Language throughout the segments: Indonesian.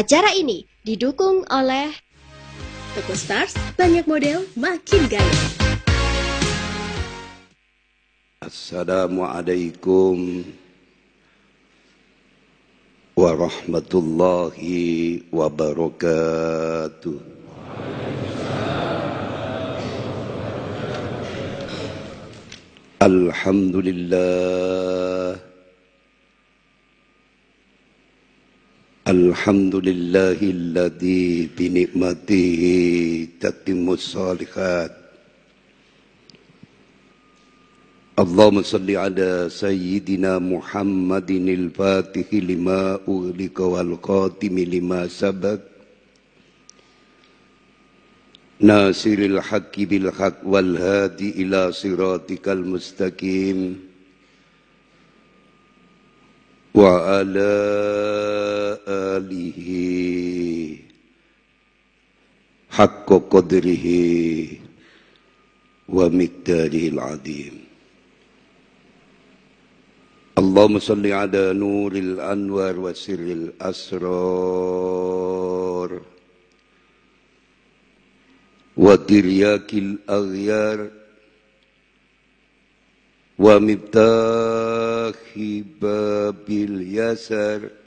Acara ini didukung oleh Toko Stars, banyak model, makin gaya. Assalamualaikum warahmatullahi wabarakatuh. Alhamdulillah الحمد لله الذي بنعمته تتم الصالحات اللهم صل على سيدنا محمد الفاتح لما أغلق والقاتم لما سبق ناصر الحق بالحق والهادي إلى صراطك المستقيم وعلى آله حق قدره ومقداره العظيم. اللهم صل على نور الأنوار وسر الأسرار وترياك الأغيار ومفتاح باب اليسر.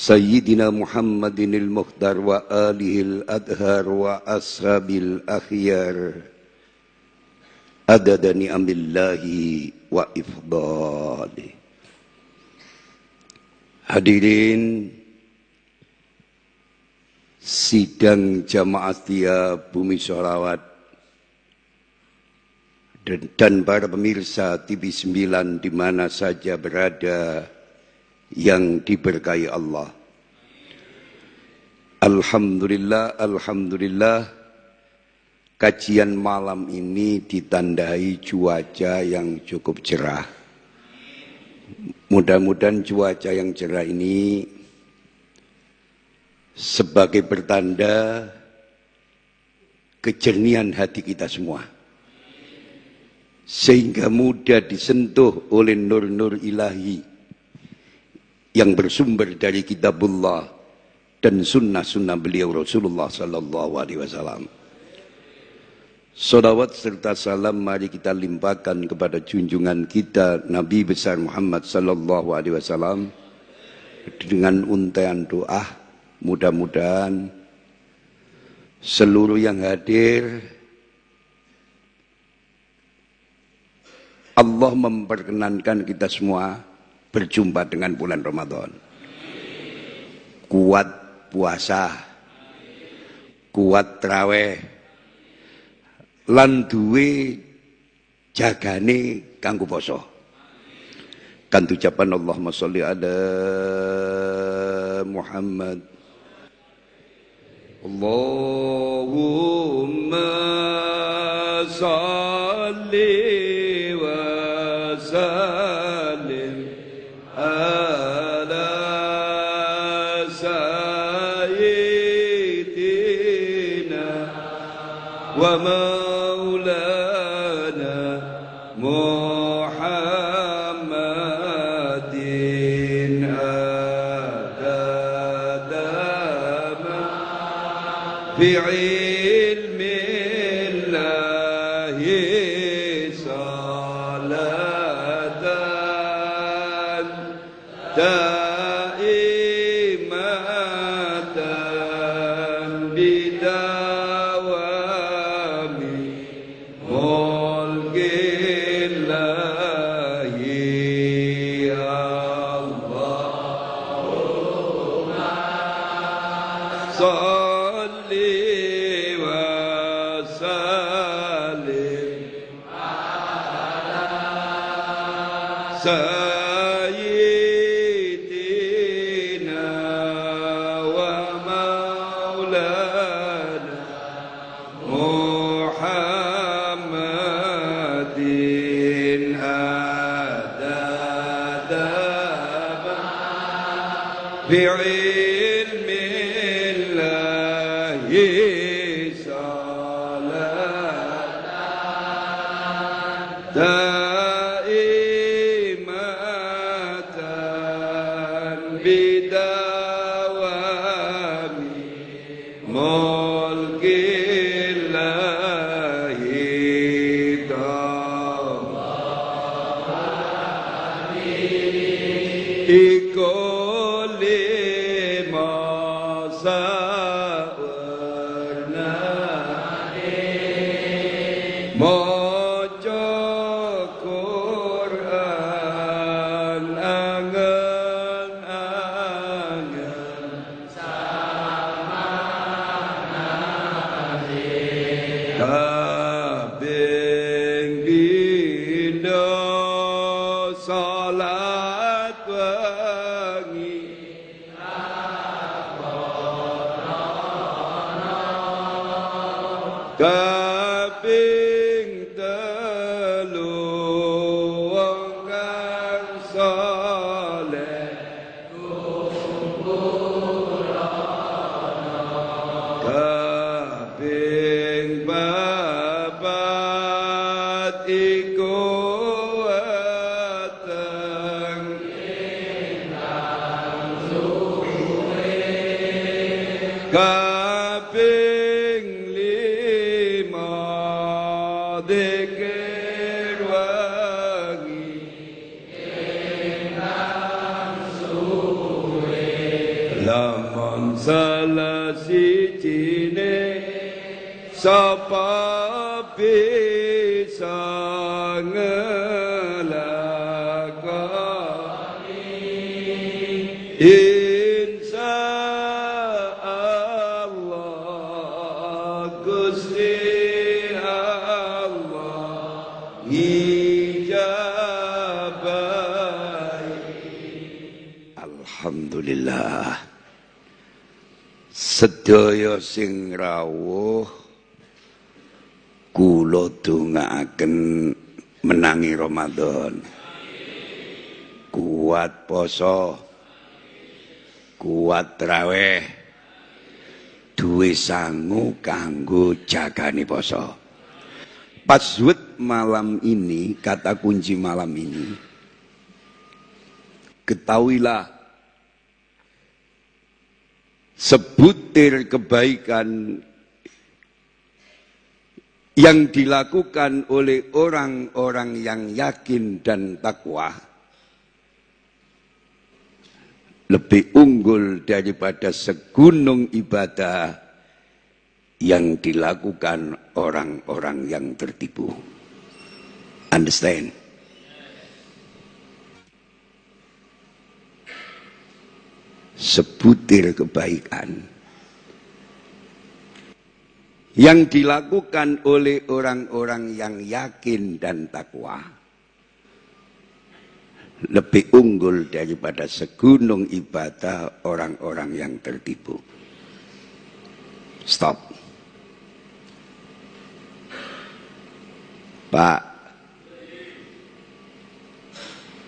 سيدنا محمد المختار وآله الأدهار وأصحاب الأخيار عدد نعم الله وإفضاله Hadirin sidang jamaah tiap bumi sholawat dan, dan para pemirsa TV 9 di mana saja berada yang diberkahi Allah. Alhamdulillah, Alhamdulillah, kajian malam ini ditandai cuaca yang cukup cerah. Mudah-mudahan cuaca yang cerah ini sebagai pertanda kejernihan hati kita semua sehingga mudah disentuh oleh nur-nur ilahi yang bersumber dari kitabullah dan sunnah-sunnah beliau Rasulullah sallallahu alaihi wasallam. Salawat serta salam mari kita limpahkan kepada junjungan kita Nabi besar Muhammad sallallahu alaihi wasallam dengan untaian doa mudah-mudahan seluruh yang hadir Allah memperkenankan kita semua berjumpa dengan bulan Ramadan. Kuat puasa, kuat traweh, lan duwe jagane kanggo poso. Kan ucapan Allahumma sholli ala Muhammad. Allahumma sholli sedaya sing rawuh kula dongaaken menangi Ramadan. Kuat poso kuat traweh duwe sangu kanggo jagani poso. Password malam ini kata kunci malam ini ketahuilah sebutir kebaikan yang dilakukan oleh orang-orang yang yakin dan takwa lebih unggul daripada segunung ibadah yang dilakukan orang-orang yang tertipu. Understand? Sebutir kebaikan yang dilakukan oleh orang-orang yang yakin dan takwa lebih unggul daripada segunung ibadah orang-orang yang tertipu. Stop. Pak,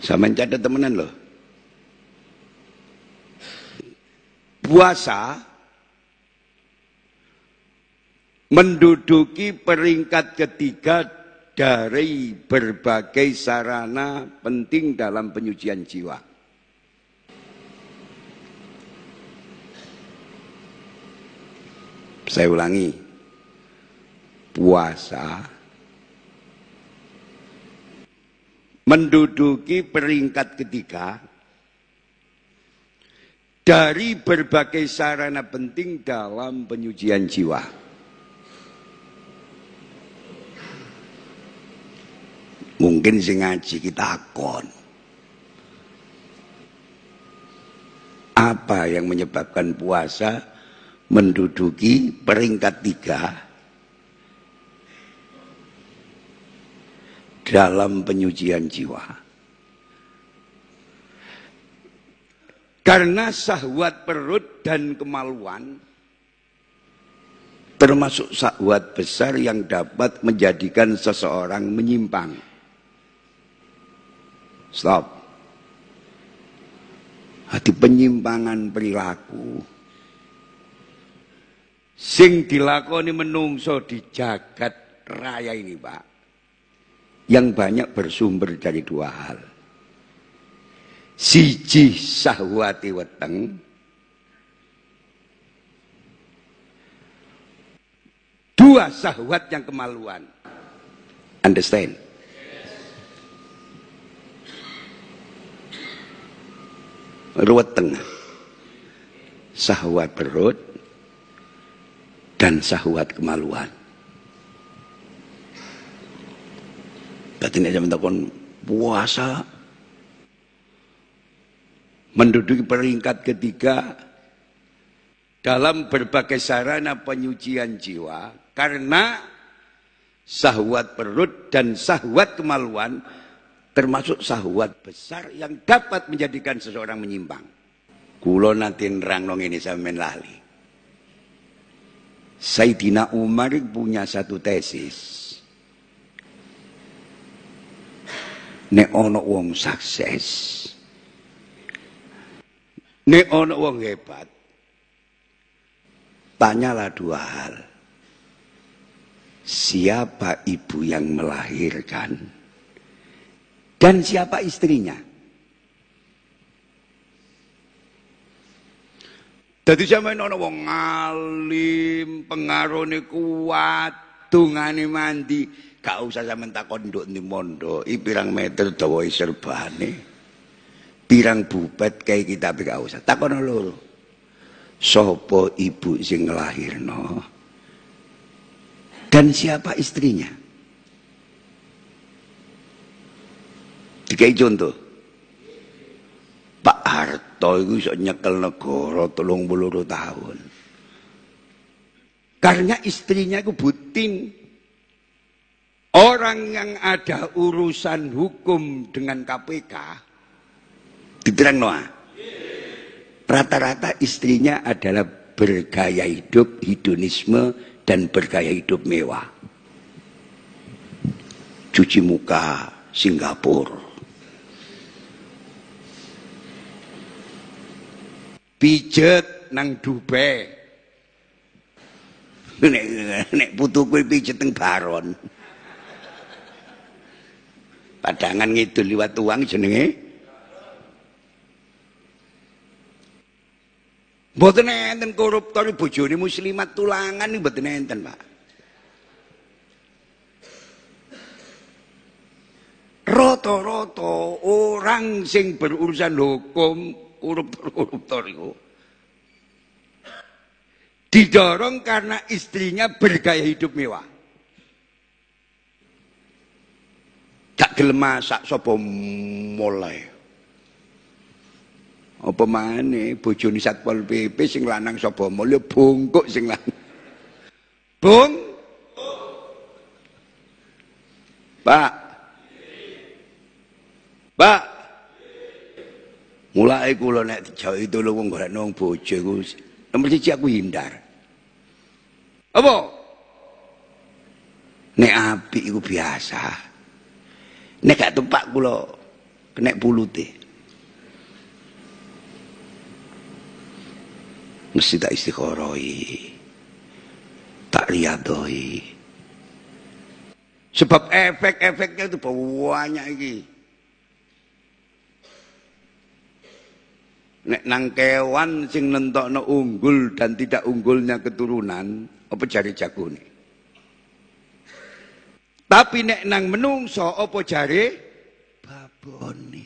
saya mencatat temenan loh. Puasa menduduki peringkat ketiga dari berbagai sarana penting dalam penyucian jiwa. Saya ulangi, puasa menduduki peringkat ketiga dari berbagai sarana penting dalam penyucian jiwa. Mungkin sing ngaji kita akon. Apa yang menyebabkan puasa menduduki peringkat tiga dalam penyucian jiwa? Karena sahwat perut dan kemaluan termasuk sahwat besar yang dapat menjadikan seseorang menyimpang. Stop. Hati penyimpangan perilaku. Sing dilakoni menungso di jagat raya ini, Pak. Yang banyak bersumber dari dua hal siji sahwati weteng dua sahwat yang kemaluan. Understand? Ruwet tengah. Sahwat perut dan sahwat kemaluan. Tadi ini saya takon puasa menduduki peringkat ketiga dalam berbagai sarana penyucian jiwa karena sahwat perut dan sahwat kemaluan termasuk sahwat besar yang dapat menjadikan seseorang menyimpang. Kulo nanti nerang ini sampean lali. Sayyidina Umar punya satu tesis. Nek ono wong sukses. Nek ono wong hebat. Tanyalah dua hal. Siapa ibu yang melahirkan? Dan siapa istrinya? Jadi zaman ono wong ngalim, pengaruhnya kuat, tungane mandi, gak usah sampean takon nduk ndi mondo, pirang meter dawa serbane. Pirang bubet kayak kita gak usah. Takon loro. Sopo ibu sing ngelahirno? Dan siapa istrinya? Dikai contoh. Pak Harto itu bisa nyekel negara tolong bulu tahun. Karena istrinya itu butin. Orang yang ada urusan hukum dengan KPK diterang Noah Rata-rata istrinya adalah bergaya hidup hedonisme dan bergaya hidup mewah. Cuci muka Singapura. Pijet nang Dubai. Nek, nek putuku pijet teng Baron. Padangan ngidul liwat uang jenenge Mboten enten koruptor bojone muslimat tulangan iki mboten enten, Pak. Rata-rata orang sing berurusan hukum koruptor-koruptor itu didorong karena istrinya bergaya hidup mewah. Gak gelem masak sapa mulai. Apa maneh bojone Satpol PP sing lanang sapa mulya bongkok sing lanang. Bung. Pak. Pak. Mulai kula nek jauh itu lho wong golek nang bojo iku nomor siji aku hindar. Apa? Nek api iku biasa. Nek gak tempat kula kena pulute. Mesti tak istikharoi. Tak riadoi sebab efek-efeknya itu banyak ini nek nang kewan sing nentokno unggul dan tidak unggulnya keturunan apa jari jagone? Tapi nek nang menungso apa jari? Babone.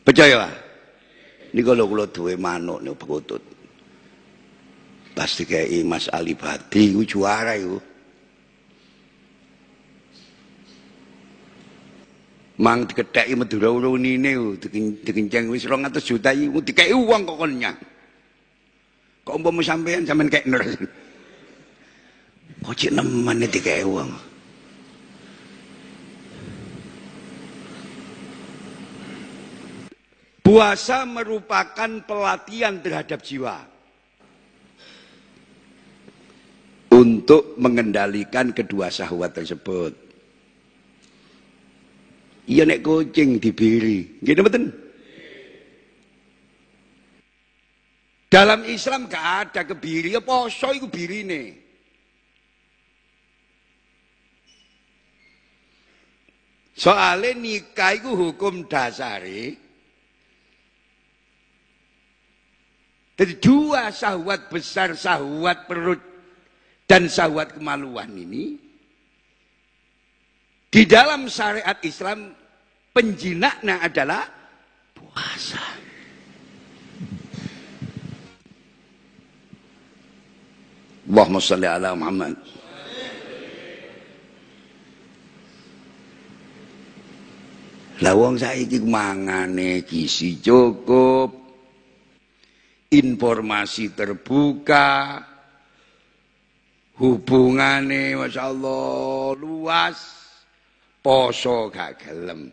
Percaya ini kalau kalau duwe manuk nih bekutut. Pasti kayak Mas Ali Badi itu juara itu. Mang diketek Madura urunine dikenceng wis 200 juta iku dikeki uang kok kon nyang. Kok umpama sampean sampean kek ner. Kok cek nemen dikeki uang. Puasa merupakan pelatihan terhadap jiwa. Untuk mengendalikan kedua syahwat tersebut. Iya nek kucing dibiri. Gini betul? Dalam Islam gak ada kebiri, ya poso iku birine. Soalnya nikah itu hukum dasari Jadi dua sahwat besar, sahwat perut dan syahwat kemaluan ini di dalam syariat Islam penjinaknya adalah puasa. Allahumma salli ala Muhammad. Lawang saiki mangane gizi cukup, informasi terbuka, hubungane Masya Allah luas, poso gak gelem.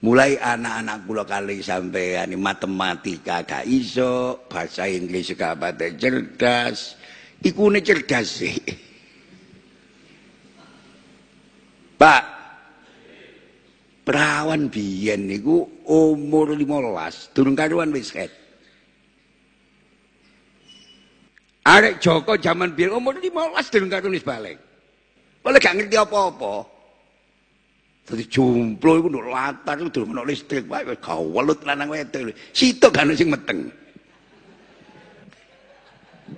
Mulai anak-anak kula kali sampean matematika gak iso, bahasa Inggris gak pada cerdas. Iku ne cerdas sih. Pak, perawan biyen niku umur 15, durung karuan wis head. Arek Joko zaman biyen umur 15 durung karuan wis balik. Boleh gak ngerti apa-apa. Dadi jomplo iku nduk latar iku durung ono listrik wae wis gawelut lanang wedok. Sitok gak sing meteng.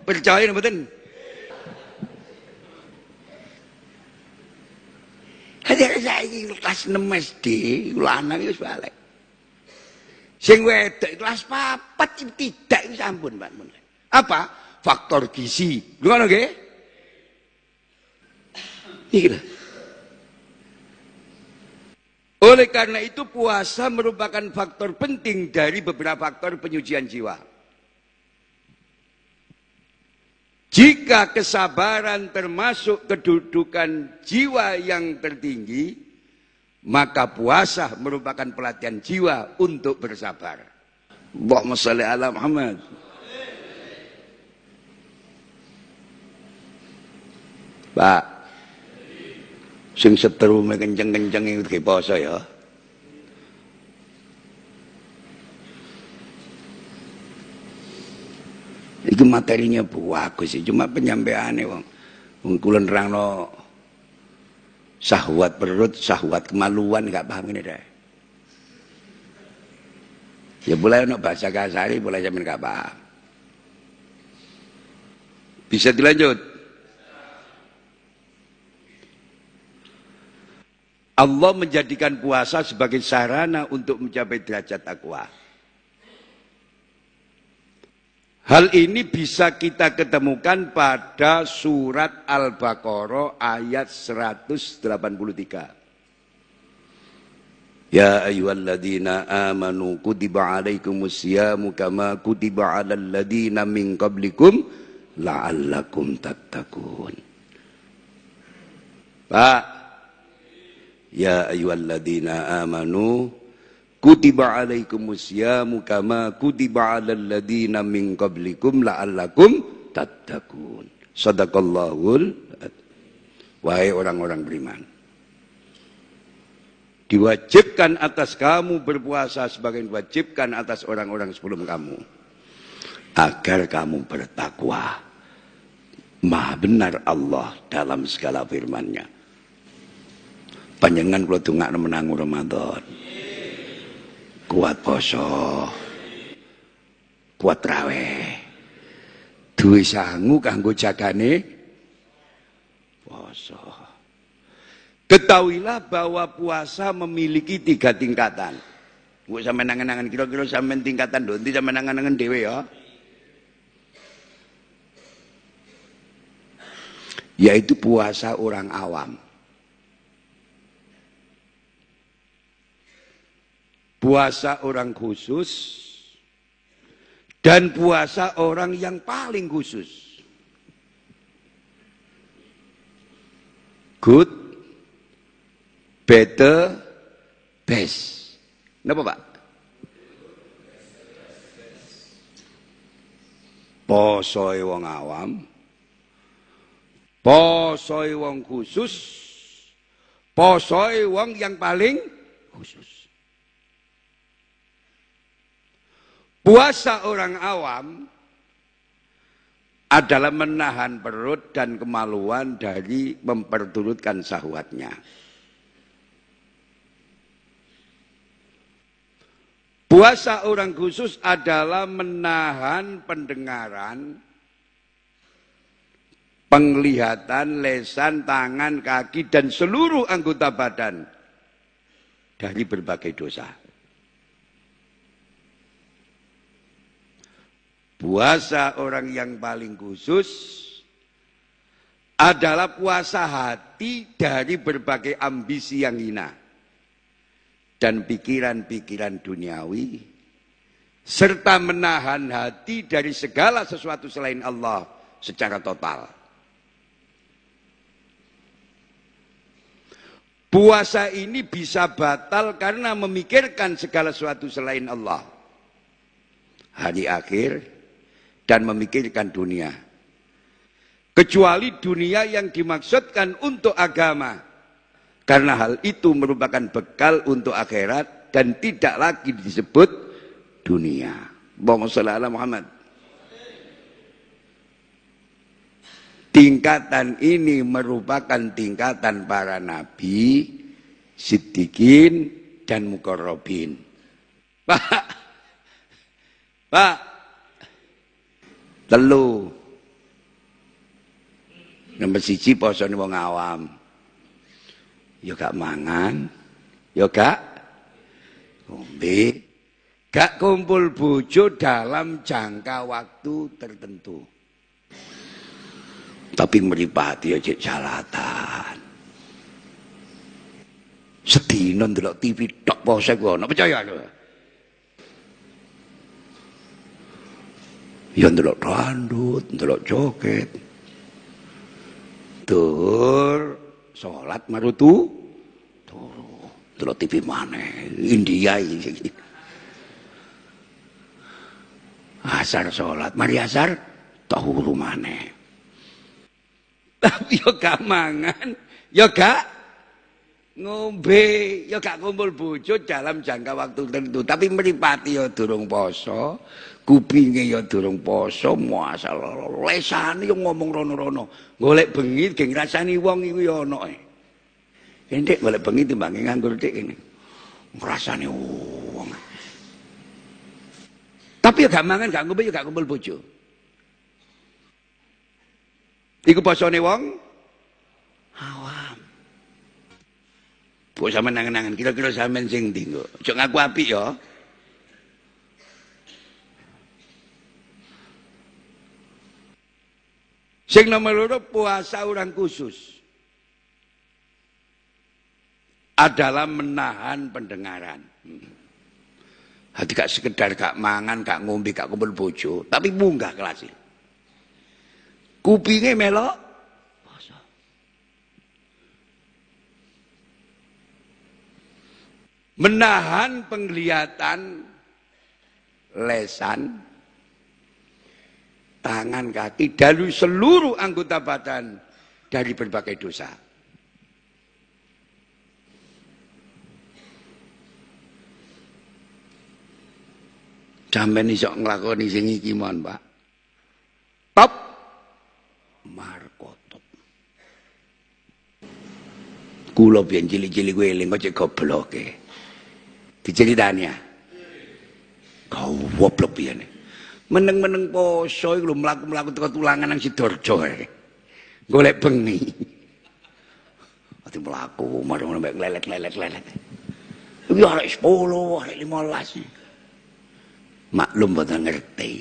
Percaya mboten? Hanya saiki kelas 6 SD, lanang wis balik. Sing wedok kelas 4 tidak itu sampun, Pak. Apa? Faktor gizi. Nggih? Iki lho. Oleh karena itu puasa merupakan faktor penting dari beberapa faktor penyucian jiwa. Jika kesabaran termasuk kedudukan jiwa yang tertinggi, maka puasa merupakan pelatihan jiwa untuk bersabar. Allahumma salli ala Muhammad. Pak, Sing seterume kenceng-kenceng iki poso ya. Iki materinya bagus sih, cuma penyampaiannya wong. Wong kula nerangno syahwat perut, syahwat kemaluan gak paham ini deh. Ya boleh ono bahasa kasari, boleh jamin gak paham. Bisa dilanjut? Allah menjadikan puasa sebagai sarana untuk mencapai derajat takwa. Hal ini bisa kita ketemukan pada surat Al-Baqarah ayat 183. Ya ayyuhalladzina amanu kutiba alaikumus siyamu kama kutiba alal ladzina min qablikum la'allakum tattaqun. Pak, Ya ayyuhalladzina amanu kutiba alaikumus syamu kama kutiba alal ladzina min qablikum la'allakum tattaqun. Sadaqallahul Wahai orang-orang beriman. Diwajibkan atas kamu berpuasa sebagai diwajibkan atas orang-orang sebelum kamu. Agar kamu bertakwa. Maha benar Allah dalam segala firman-Nya panjenengan kula dongakno menang Ramadan. Kuat poso. Kuat rawe. Duwe sangu kanggo jagane poso. Ketahuilah bahwa puasa memiliki tiga tingkatan. Gue sampe nangan-nangan kira-kira sampe tingkatan donti sampe nangan-nangan dewe ya. Yaitu puasa orang awam. Puasa orang khusus dan puasa orang yang paling khusus. Good, better, best. Kenapa Pak? Posoi wong awam, posoi wong khusus, posoi wong yang paling khusus. Puasa orang awam adalah menahan perut dan kemaluan dari memperturutkan syahwatnya. Puasa orang khusus adalah menahan pendengaran penglihatan, lesan, tangan, kaki, dan seluruh anggota badan dari berbagai dosa. Puasa orang yang paling khusus adalah puasa hati dari berbagai ambisi yang hina dan pikiran-pikiran duniawi serta menahan hati dari segala sesuatu selain Allah secara total. Puasa ini bisa batal karena memikirkan segala sesuatu selain Allah. Hari akhir, dan memikirkan dunia. Kecuali dunia yang dimaksudkan untuk agama. Karena hal itu merupakan bekal untuk akhirat dan tidak lagi disebut dunia. Allahumma Muhammad. Tingkatan ini merupakan tingkatan para nabi, siddiqin, dan mukorobin. Pak, Pak, Telu. Nomor siji posone wong awam. Ya gak mangan, ya gak ngombe, gak kumpul bojo dalam jangka waktu tertentu. Tapi meripati aja jalatan. Sedina ndelok TV tok pose ku ana percaya lho. Ya ndelok randut, ndelok joget. Tur salat marutu turu. Ndelok TV maneh, India iki. Asar salat, mari asar turu maneh. Tapi yo gak mangan, yo gak ngombe, yo gak kumpul bojo dalam jangka waktu tertentu. Tapi meripati yo durung poso, kupinge ya durung poso muasal lesane yo ngomong rono-rono. Golek bengi geng rasani wong iku ya ana entek golek bengi timbange nganggur dik kene. Ngrasani wong. Tapi ya gak mangan gak ngombe ya gak kumpul bojo. Iku posone wong? Awam. Kok sampean nangan-nangan kira-kira sampean sing ndi kok. Aja ngaku apik ya. Sing nomor loro puasa orang khusus adalah menahan pendengaran. Hmm. Hati gak sekedar gak mangan, gak ngombe, gak kumpul bojo, tapi munggah kelas. Kupinge melok puasa. Menahan penglihatan lesan tangan, kaki, dari seluruh anggota badan dari berbagai dosa. Sampeyan iso nglakoni sing iki mon, Pak. Top markotop. Kula biyen cilik-cilik kuwi eling kok gobloke. Diceritani ya. Kau goblok piye meneng-meneng poso iku lho mlaku-mlaku teko tulangan nang Sidoarjo ae. Golek bengi. Ati mlaku marang mek lelet-lelet-lelet. Iki arek 10, arek 15. Maklum boten ngerti.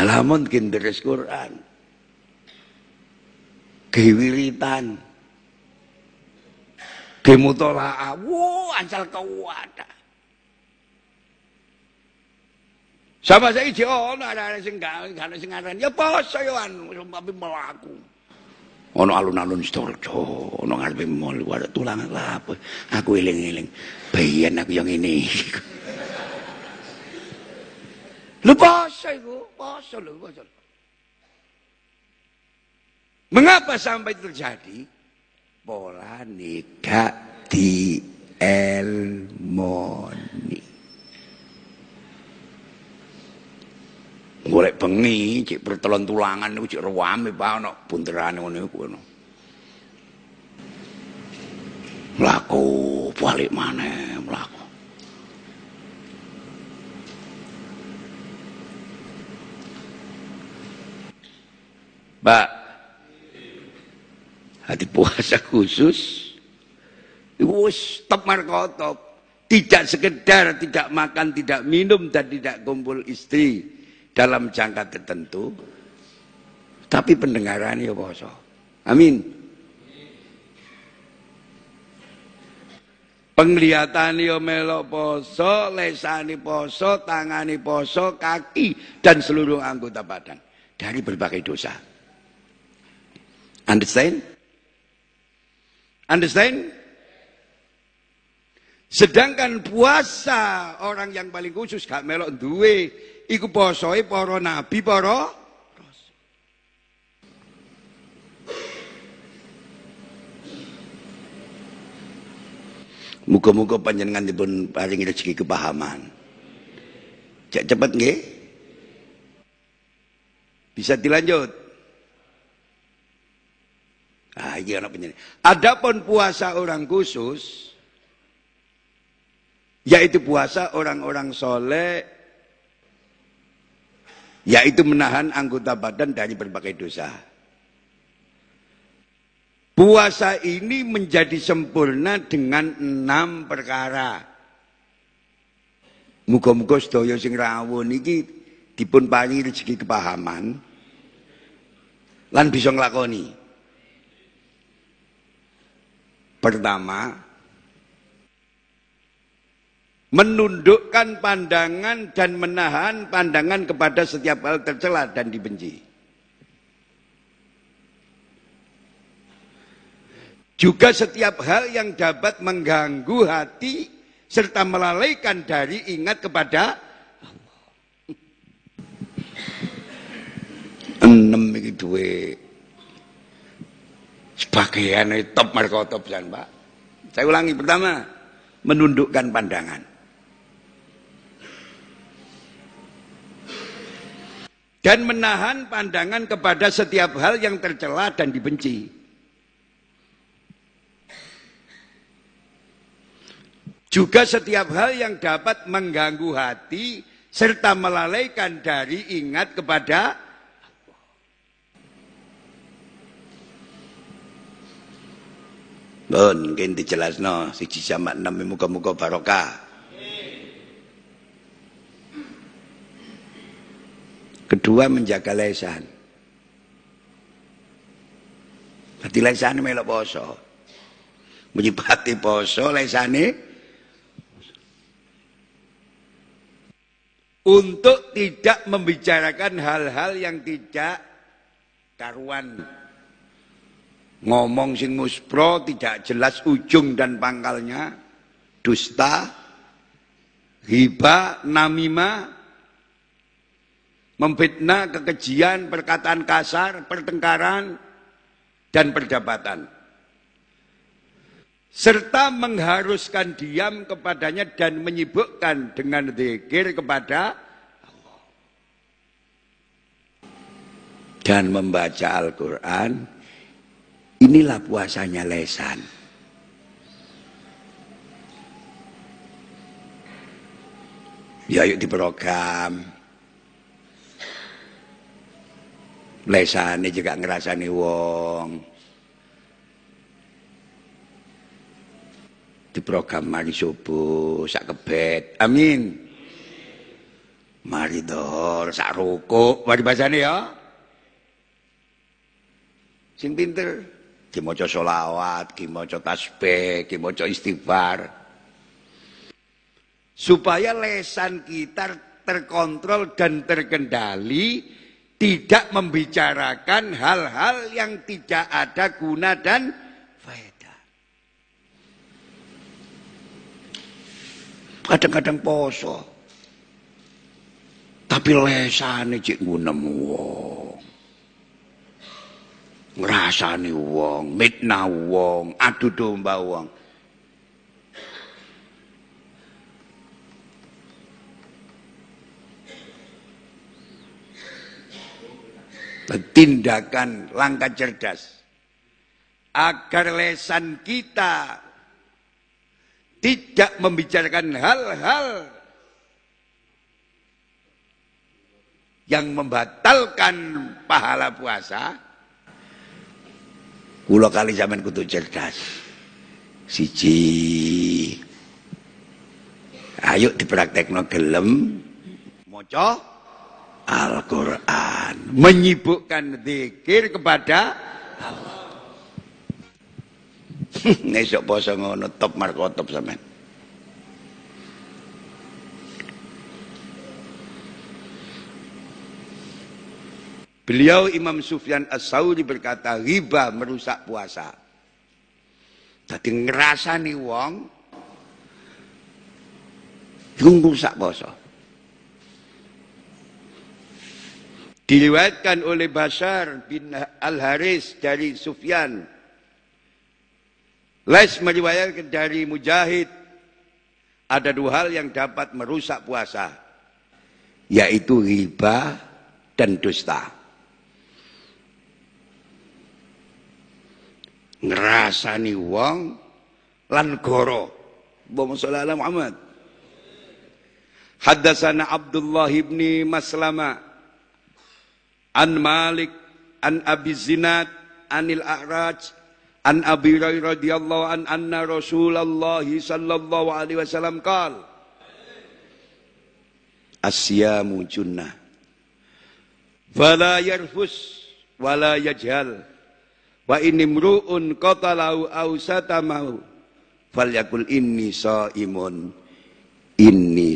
Halamun kinderes Quran. Kewiritan. Kemutolaa. Wow, ancal kuwata. Sama saya iki ono ada sing gak ana sing ngaran ya poso yo anu tapi melaku. Ono alun-alun Sidoarjo, ono ngarepe mall ada tulang apa. Aku eling-eling. Bayan aku yang ini. Lu poso iku, poso lho, poso. Mengapa sampai terjadi? Pola negatif elmoni. Golek bengi cek pertelon tulangan niku cek rewame Pak ana bunterane ngono iku ngono. Mlaku balik maneh mlaku. Pak, hati puasa khusus, wis top markotop. Tidak sekedar tidak makan, tidak minum, dan tidak kumpul istri dalam jangka tertentu. Tapi pendengaran ya poso. Amin. Penglihatan yo melok poso, lesani poso, tangani poso, kaki dan seluruh anggota badan dari berbagai dosa. Understand? Understand? Sedangkan puasa orang yang paling khusus gak melok duwe iku posoe para nabi para Muga-muga panjenengan dipun paringi rezeki kepahaman. Cek cepet nggih? Bisa dilanjut. Ah, iki ana penyanyi. Adapun puasa orang khusus yaitu puasa orang-orang soleh yaitu menahan anggota badan dari berbagai dosa. Puasa ini menjadi sempurna dengan enam perkara. Muga-muga sedaya sing rawuh niki dipun paringi rezeki kepahaman lan bisa nglakoni. Pertama, menundukkan pandangan dan menahan pandangan kepada setiap hal tercela dan dibenci. Juga setiap hal yang dapat mengganggu hati serta melalaikan dari ingat kepada. Enam iki duwe sebagian top top Pak. Saya ulangi pertama, menundukkan pandangan. Dan menahan pandangan kepada setiap hal yang tercela dan dibenci. Juga setiap hal yang dapat mengganggu hati serta melalaikan dari ingat kepada Bon, mungkin dijelasno siji jamak enam muka-muka barokah. Kedua menjaga lesan. Hati lesan melok poso. Menyibati poso lesane untuk tidak membicarakan hal-hal yang tidak karuan. Ngomong sing muspro tidak jelas ujung dan pangkalnya. Dusta, hiba, namimah, memfitnah, kekejian, perkataan kasar, pertengkaran, dan perdebatan. Serta mengharuskan diam kepadanya dan menyibukkan dengan zikir kepada Allah. Dan membaca Al-Quran, inilah puasanya lesan. Ya yuk diprogram. Lesane juga ngerasani wong. Di program mari subuh sak kebet. Amin. Mari dor sak rukuk. Mari bahasane ya. Sing pinter ki maca selawat ki tasbih ki istighfar. Supaya lesan kita terkontrol dan terkendali tidak membicarakan hal-hal yang tidak ada guna dan faedah. Kadang-kadang poso. Tapi lesane cik gunem wong. Ngrasani wong, mitnah wong, adu domba wong. Tindakan langkah cerdas agar lesan kita tidak membicarakan hal-hal yang membatalkan pahala puasa Kula kali zaman kudu cerdas. Siji. Ayo dipraktekno gelem maca Al-Qur'an, menyibukkan zikir kepada Allah. Nesok poso ngono top markotop. Beliau Imam Sufyan As-Sauri berkata, riba merusak puasa. Jadi ngerasani wong rusak puasa. Diriwayatkan oleh Bashar bin Al-Haris dari Sufyan. Les meriwayatkan dari Mujahid. Ada dua hal yang dapat merusak puasa. Yaitu riba dan dusta. ngerasani wong lan goro. Allahumma ala Muhammad. Haddatsana Abdullah ibni Maslama an Malik an Abi Zinad anil A'raj an Abi Hurairah radhiyallahu an anna Rasulullah sallallahu alaihi wasallam qala Asyamu junnah fala yarfus wala yajhal Wa ini mru'un qatalau au satamau falyakul inni imun inni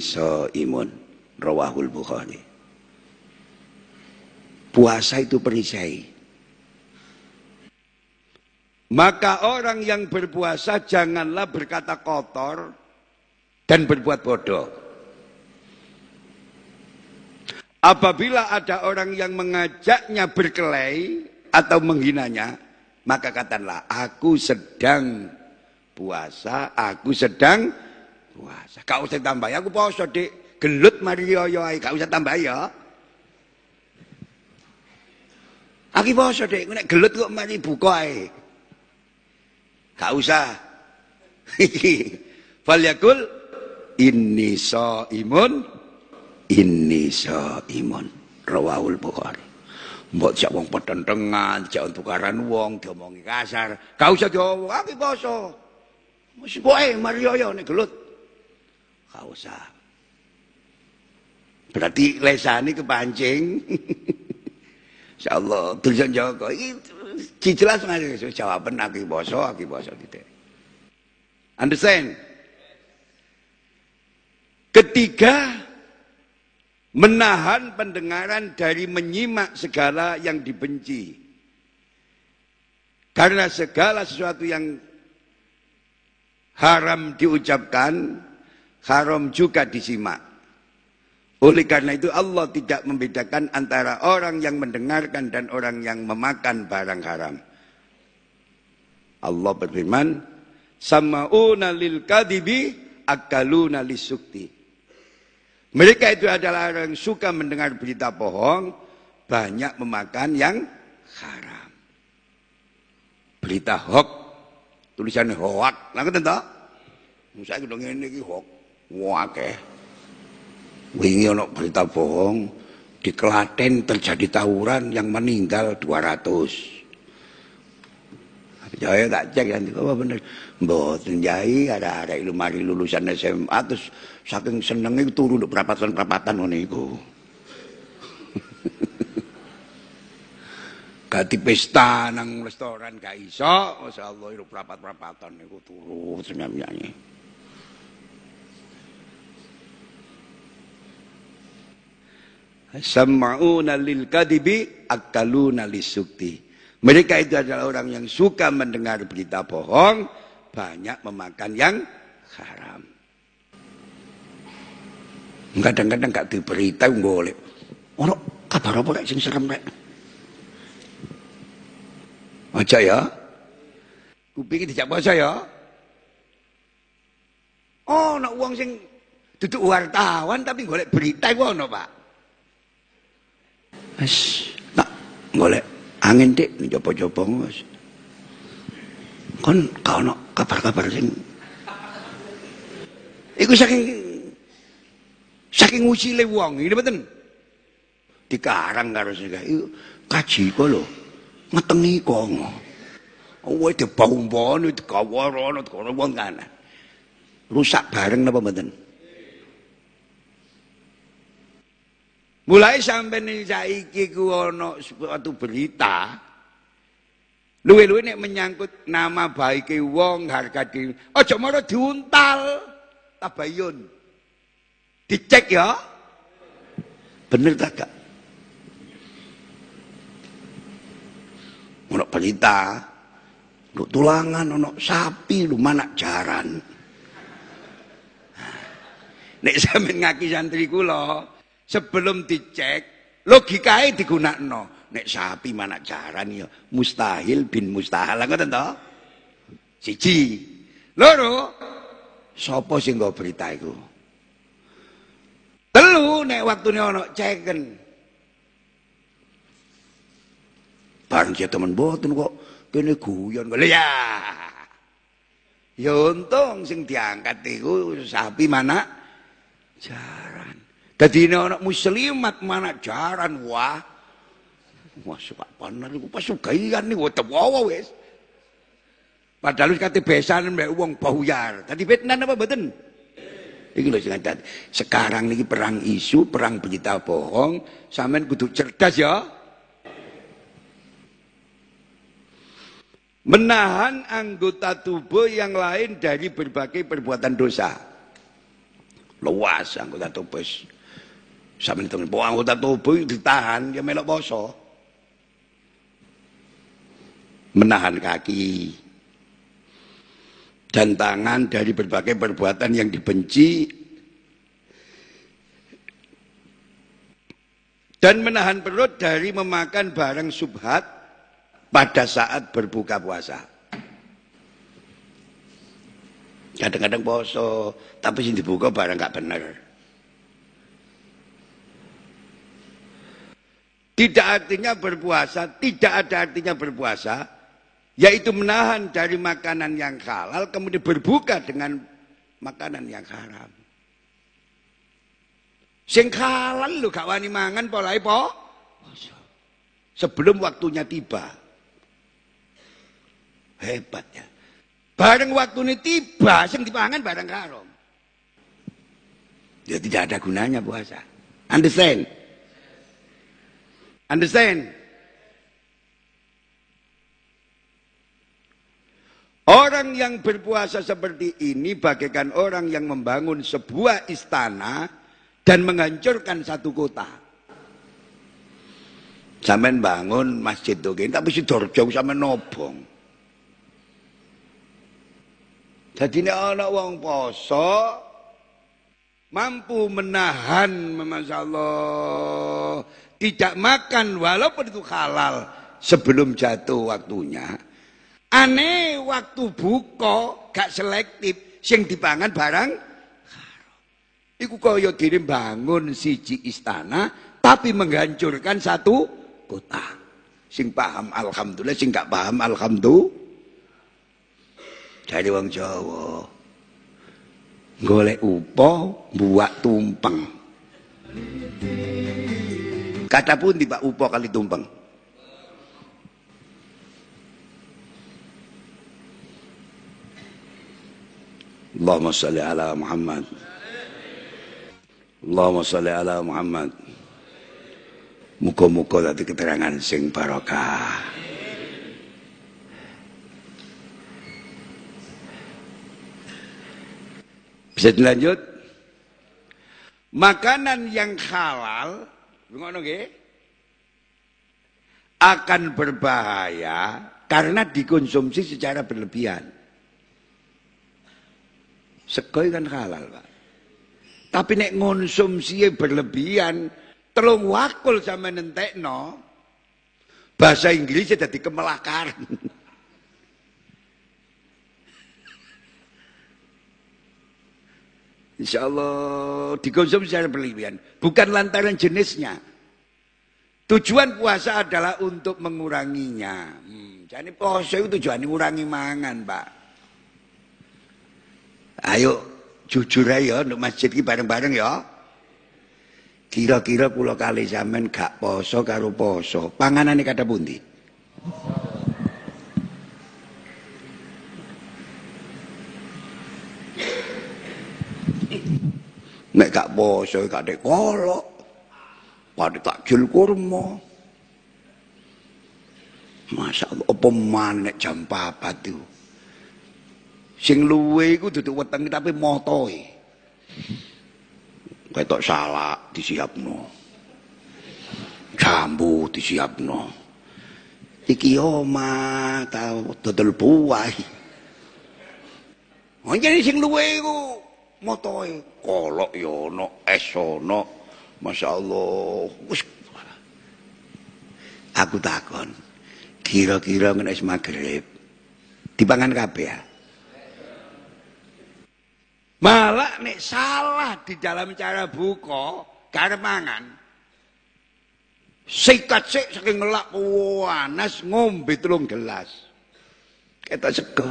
imun rawahul Bukhari. Puasa itu perisai. Maka orang yang berpuasa janganlah berkata kotor dan berbuat bodoh. Apabila ada orang yang mengajaknya berkelahi atau menghinanya, maka katakanlah, aku sedang puasa, aku sedang puasa. Kau usah tambah aku puasa dik. Gelut mari yo yo kau usah tambah ya. Aku puasa dik, nek gelut kok mari buka ae. Gak usah. Falyakul inni imun, inni imun. Rawahul Bukhari. Mbok jak wong petentengan, jak tukaran wong diomongi kasar. Gak usah diomong, aku poso. Mesti poe Mario yo nek gelut. Gak usah. Berarti lesani kepancing. Insyaallah tulisan Joko iki dijelas ngene jawaban aku poso, aku poso gitu. Understand? Ketiga, menahan pendengaran dari menyimak segala yang dibenci. Karena segala sesuatu yang haram diucapkan, haram juga disimak. Oleh karena itu Allah tidak membedakan antara orang yang mendengarkan dan orang yang memakan barang haram. Allah berfirman, Sama'una lil kadibi akaluna lisukti. Mereka itu adalah orang yang suka mendengar berita bohong, banyak memakan yang haram. Berita hoax, tulisannya hoax, lah ngoten to? Saya ngene iki hoax. Wake. Wingi ana berita bohong, di Klaten terjadi tawuran yang meninggal 200. Jaya tak cek kan, apa bener. Mboten jai ada ada ilmu lulusan SMA terus saking senenge turu nduk perapatan-perapatan ngene iku. Ganti pesta nang restoran gak iso, masyaallah iku perapat-perapatan niku turu senyum Sama'una lil kadibi akaluna lisukti. Mereka itu adalah orang yang suka mendengar berita bohong, banyak memakan yang haram. Kadang-kadang gak diberita boleh. Ono kabar apa rek sing serem rek? Aja ya. Kuping dijak puasa ya. Oh, nak uang sing duduk wartawan tapi golek berita iku ono, Pak. Wis, nak golek angin dik. Mas kon kau nak kabar-kabar sing iku saking saking usile wong ini betul dikarang karo sing kaji kok lho ngetengi Oh, itu itu kawaran, itu kawaran kanan. Rusak bareng apa mboten? Mulai sampai nih saiki ku suatu berita. Luwe-luwe nek menyangkut nama baik wong harga diri. Aja mara diuntal. Tabayun. Dicek ya. Bener tak gak? Ono berita, ono tulangan, ono sapi, lu mana jaran. Nek sampean ngaki santri kula, sebelum dicek, logikae digunakno. Nek sapi mana jaran ya mustahil bin mustahil ngoten to? Siji. Loro, sapa sing nggo berita iku? Telu nek waktune ana ceken. Bareng ya temen boten kok kene guyon. Lha ya. Ya untung sing diangkat iku sapi mana jaran. Dadi ana muslimat mana jaran wah. Wah, panar iku pasugayan niku wawa wis. Padahal wis kate besan mbek wong bahuyar. Dadi fitnah apa mboten? Iki lho sing Sekarang niki perang isu, perang berita bohong, sampean kudu cerdas ya. Menahan anggota tubuh yang lain dari berbagai perbuatan dosa. Luas anggota tubuh. Sampeyan temen anggota tubuh ditahan ya melok poso. Menahan kaki, dan tangan dari berbagai perbuatan yang dibenci dan menahan perut dari memakan barang subhat pada saat berbuka puasa. Kadang-kadang poso, tapi sing dibuka barang gak bener. Tidak artinya berpuasa, tidak ada artinya berpuasa yaitu menahan dari makanan yang halal kemudian berbuka dengan makanan yang haram. Sing halal lho gak wani mangan polahe po. Sebelum waktunya tiba. Hebat ya. Bareng waktunya tiba sing dipangan barang haram. Ya tidak ada gunanya puasa. Understand? Understand? Orang yang berpuasa seperti ini bagaikan orang yang membangun sebuah istana dan menghancurkan satu kota. Sampai bangun masjid tuh, tapi si dorjong sama nobong. Jadi ini anak wong poso mampu menahan, masya Allah, tidak makan walaupun itu halal sebelum jatuh waktunya Aneh waktu buka gak selektif sing dipangan barang Iku kaya diri bangun siji istana tapi menghancurkan satu kota. Sing paham alhamdulillah, sing gak paham alhamdulillah. Jadi wong Jawa. Golek upo buat tumpeng. Kata pun tiba upo kali tumpeng. Allahumma salli ala Muhammad. Allahumma salli ala Muhammad. Muka-muka tadi keterangan sing barokah. Bisa dilanjut? Makanan yang halal Akan berbahaya karena dikonsumsi secara berlebihan. Sego kan halal, Pak. Tapi nek ngonsumsi berlebihan, telung wakul sama nentekno, bahasa Inggris jadi kemelakaran. Insya Allah dikonsumsi secara berlebihan. Bukan lantaran jenisnya. Tujuan puasa adalah untuk menguranginya. Hmm, jadi puasa itu tujuan mengurangi mangan, Pak. Ayo jujur aja untuk masjid bareng-bareng ya. Kira-kira kula kali zaman gak poso karo poso. Panganane kata pundi? Nek gak poso gak dek kolok. Pada takjil kurma. Masa Allah, apa mana jam papat itu? Sing luwe iku duduk weteng tapi motoe. Ketok salah disiapno. Jambu disiapno. Iki oma tau dodol buah. Oh jadi sing luwe iku motoe kolok ya ana, es ana. Masyaallah. Wis Aku takon. Kira-kira nek magrib dipangan kabeh ya. Malah nek salah di dalam cara buka, karep mangan. Sikat sik saking ngelak panas ngombe telung gelas. Kita sego.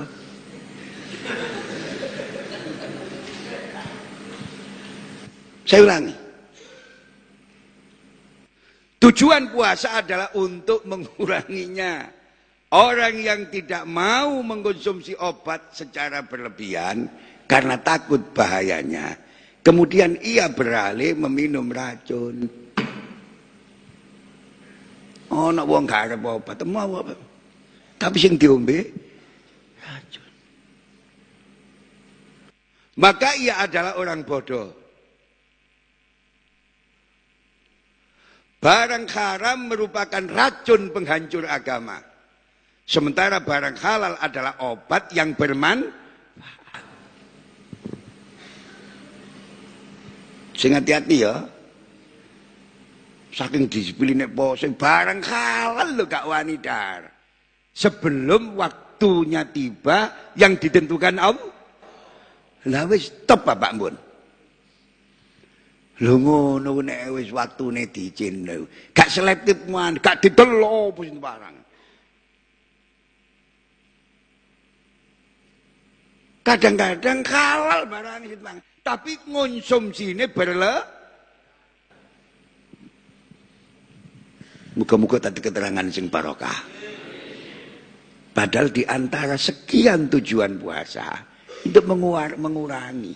Saya ulangi. Tujuan puasa adalah untuk menguranginya. Orang yang tidak mau mengkonsumsi obat secara berlebihan karena takut bahayanya. Kemudian ia beralih meminum racun. Oh, nak wong gak arep obat, mau apa? Tapi sing diombe racun. Maka ia adalah orang bodoh. Barang haram merupakan racun penghancur agama. Sementara barang halal adalah obat yang bermanfaat. Sing hati-hati ya. Saking disiplin nek poso barang halal lo gak wani. Sebelum waktunya tiba yang ditentukan Allah. Lah wis stop Bapak. Lho ngono nek wis waktune dicin gak selektif man, gak didelo apa sing barang. Kadang-kadang halal barang bang, tapi konsumsinya berle. Muka-muka tadi keterangan sing barokah. Padahal di antara sekian tujuan puasa itu mengurangi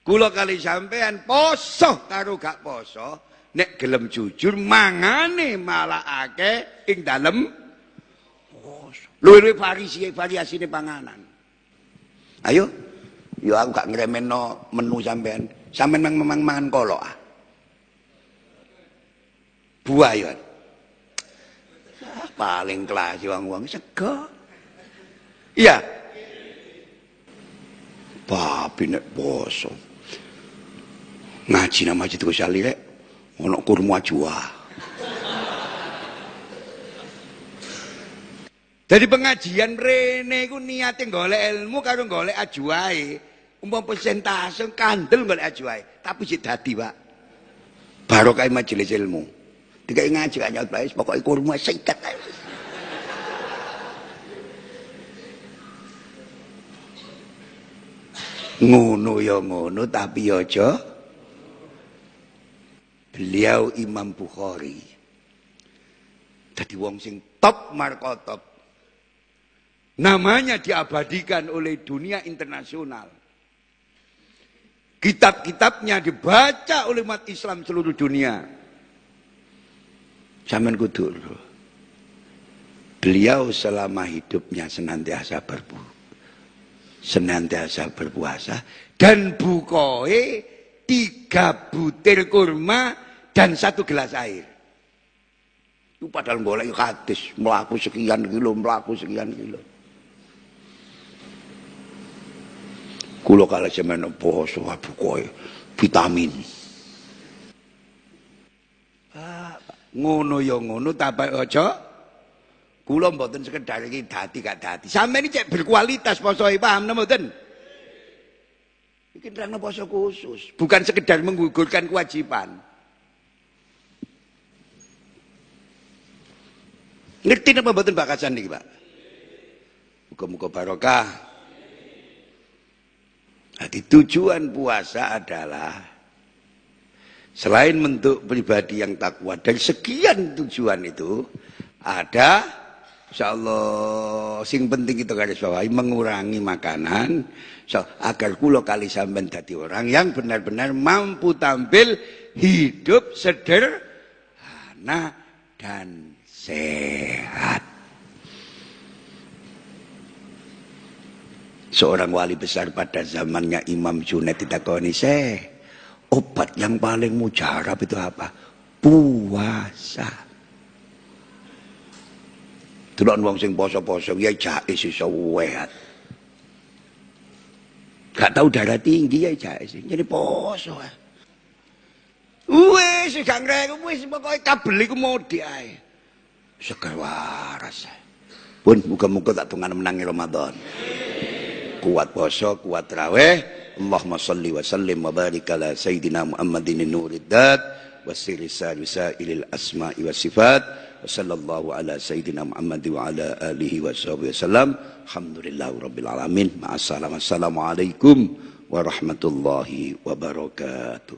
Kula kali sampean poso karo gak poso, nek gelem jujur mangane malah akeh ing dalem poso. Luwih variasi variasine panganan. Ayo, yo aku gak ngremeno menu sampean. Sampean memang memang mangan kolok ah. Buah yo. Paling kelas wong-wong sego. Iya. Babi nek poso. Ngaji nama Masjid Ghazali rek ono kurma jua. Jadi pengajian rene iku niate golek ilmu karo golek ajuae. Umpama persentase kandel golek ajuae, tapi sik dadi, Pak. Barokah majelis ilmu. Dikai ngaji gak nyaut bae, pokoke kurma sikat ae. ngono ya ngono tapi aja Beliau Imam Bukhari. Jadi wong sing top markotop. Namanya diabadikan oleh dunia internasional. Kitab-kitabnya dibaca oleh umat Islam seluruh dunia. Zaman kudur. Beliau selama hidupnya senantiasa berpuasa. Senantiasa berpuasa. Dan bukoe tiga butir kurma dan satu gelas air. Itu padahal boleh hadis, melaku sekian kilo, melaku sekian kilo. Kulo kala semen poso abu koy vitamin. Ah, ngono ya ngono tapi aja kula mboten sekedar iki dadi gak dadi. Sampeyan iki cek berkualitas posoe paham mboten? Iki nerangno poso khusus, bukan sekedar menggugurkan kewajiban. Ngerti apa mboten Pak Kasan niki, Pak? Muga-muga barokah. Jadi tujuan puasa adalah selain bentuk pribadi yang takwa dari sekian tujuan itu ada Insyaallah sing penting itu garis bawahi mengurangi makanan so, agar kulo kali sampean dadi orang yang benar-benar mampu tampil hidup sederhana dan sehat. Seorang wali besar pada zamannya Imam Junaid ditakoni, "Syekh, obat yang paling mujarab itu apa?" Puasa. Delok wong sing poso-poso ya jake iso wehat. Gak tahu darah tinggi ya sih. Jadi poso. Wes gak ngrek wis pokoke kabel iku modi ae. Segar waras. Pun muga-muga tak tungan menangi Ramadan. Kuat poso, kuat raweh. Allahumma salli wa sallim wa barik ala sayyidina Muhammadin nurid dat wasiri ilil asma'i wa sifat. وصلى الله على سيدنا محمد وعلى آله وصحبه وسلم الحمد لله رب العالمين مع السلامة السلام عليكم ورحمة الله وبركاته